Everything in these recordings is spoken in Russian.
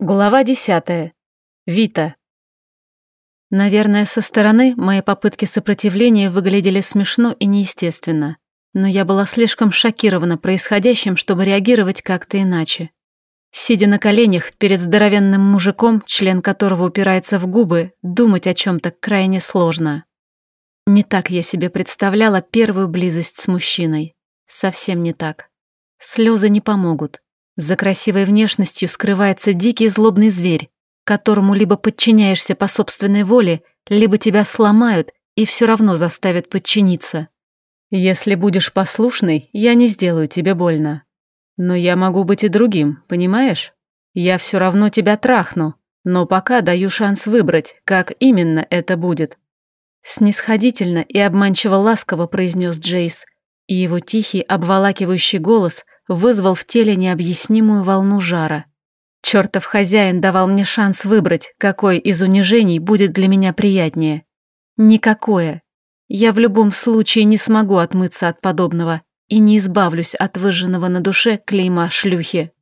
Глава десятая. Вита. Наверное, со стороны мои попытки сопротивления выглядели смешно и неестественно, но я была слишком шокирована происходящим, чтобы реагировать как-то иначе. Сидя на коленях перед здоровенным мужиком, член которого упирается в губы, думать о чем то крайне сложно. Не так я себе представляла первую близость с мужчиной. Совсем не так. Слезы не помогут. За красивой внешностью скрывается дикий злобный зверь, которому либо подчиняешься по собственной воле, либо тебя сломают и все равно заставят подчиниться. Если будешь послушный, я не сделаю тебе больно. Но я могу быть и другим, понимаешь? Я все равно тебя трахну, но пока даю шанс выбрать, как именно это будет. Снисходительно и обманчиво ласково произнес Джейс, и его тихий, обволакивающий голос вызвал в теле необъяснимую волну жара. Чертов хозяин давал мне шанс выбрать, какое из унижений будет для меня приятнее. Никакое. Я в любом случае не смогу отмыться от подобного и не избавлюсь от выжженного на душе клейма шлюхи.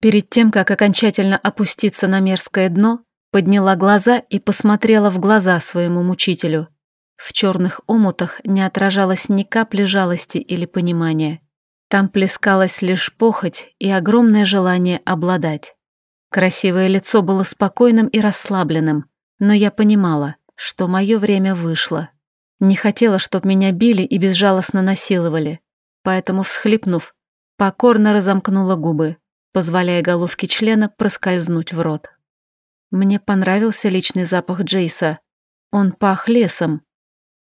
Перед тем, как окончательно опуститься на мерзкое дно, подняла глаза и посмотрела в глаза своему мучителю. В черных омутах не отражалось ни капли жалости или понимания. Там плескалась лишь похоть и огромное желание обладать. Красивое лицо было спокойным и расслабленным, но я понимала, что мое время вышло. Не хотела, чтобы меня били и безжалостно насиловали, поэтому, всхлипнув, покорно разомкнула губы, позволяя головке члена проскользнуть в рот. Мне понравился личный запах Джейса. Он пах лесом,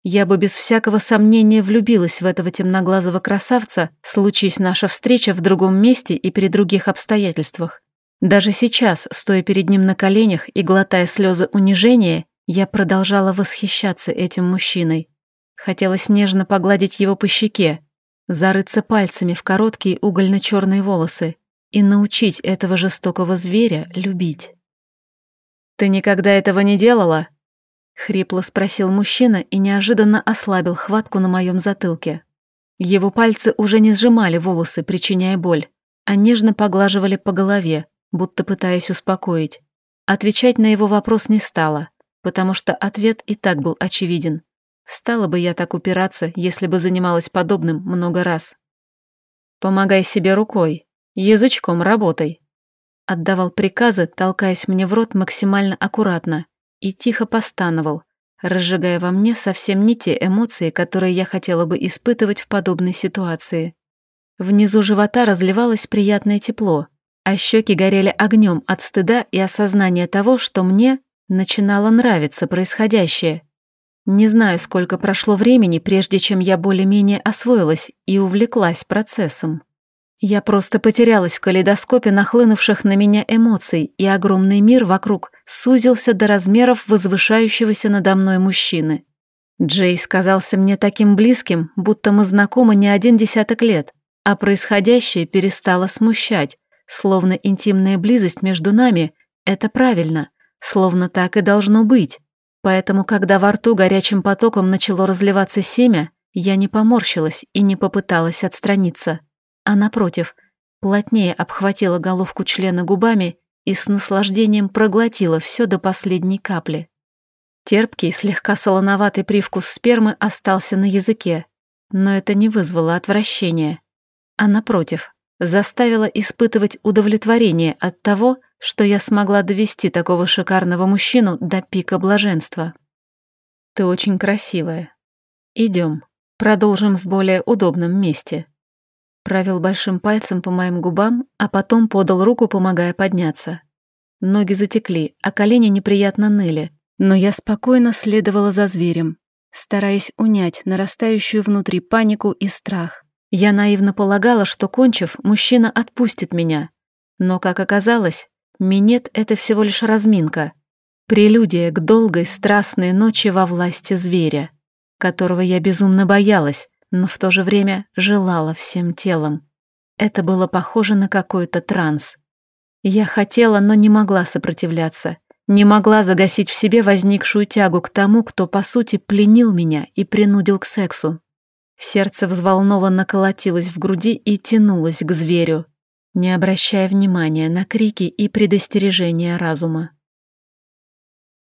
я бы без всякого сомнения влюбилась в этого темноглазого красавца, случись наша встреча в другом месте и при других обстоятельствах. Даже сейчас, стоя перед ним на коленях и глотая слезы унижения, я продолжала восхищаться этим мужчиной. Хотелось нежно погладить его по щеке, зарыться пальцами в короткие угольно-черные волосы и научить этого жестокого зверя любить. «Ты никогда этого не делала?» Хрипло спросил мужчина и неожиданно ослабил хватку на моем затылке. Его пальцы уже не сжимали волосы, причиняя боль, а нежно поглаживали по голове, будто пытаясь успокоить. Отвечать на его вопрос не стала, потому что ответ и так был очевиден. Стала бы я так упираться, если бы занималась подобным много раз. «Помогай себе рукой, язычком работай», отдавал приказы, толкаясь мне в рот максимально аккуратно, и тихо постановал, разжигая во мне совсем не те эмоции, которые я хотела бы испытывать в подобной ситуации. Внизу живота разливалось приятное тепло, а щеки горели огнем от стыда и осознания того, что мне начинало нравиться происходящее. Не знаю, сколько прошло времени, прежде чем я более-менее освоилась и увлеклась процессом. Я просто потерялась в калейдоскопе нахлынувших на меня эмоций, и огромный мир вокруг сузился до размеров возвышающегося надо мной мужчины. Джей казался мне таким близким, будто мы знакомы не один десяток лет, а происходящее перестало смущать, словно интимная близость между нами — это правильно, словно так и должно быть. Поэтому, когда во рту горячим потоком начало разливаться семя, я не поморщилась и не попыталась отстраниться а напротив, плотнее обхватила головку члена губами и с наслаждением проглотила все до последней капли. Терпкий, слегка солоноватый привкус спермы остался на языке, но это не вызвало отвращения, а напротив, заставило испытывать удовлетворение от того, что я смогла довести такого шикарного мужчину до пика блаженства. «Ты очень красивая. Идем, продолжим в более удобном месте», Провел большим пальцем по моим губам, а потом подал руку, помогая подняться. Ноги затекли, а колени неприятно ныли, но я спокойно следовала за зверем, стараясь унять нарастающую внутри панику и страх. Я наивно полагала, что, кончив, мужчина отпустит меня. Но, как оказалось, минет — это всего лишь разминка. Прелюдия к долгой страстной ночи во власти зверя, которого я безумно боялась, но в то же время желала всем телом. Это было похоже на какой-то транс. Я хотела, но не могла сопротивляться, не могла загасить в себе возникшую тягу к тому, кто, по сути, пленил меня и принудил к сексу. Сердце взволнованно колотилось в груди и тянулось к зверю. не обращая внимания на крики и предостережения разума.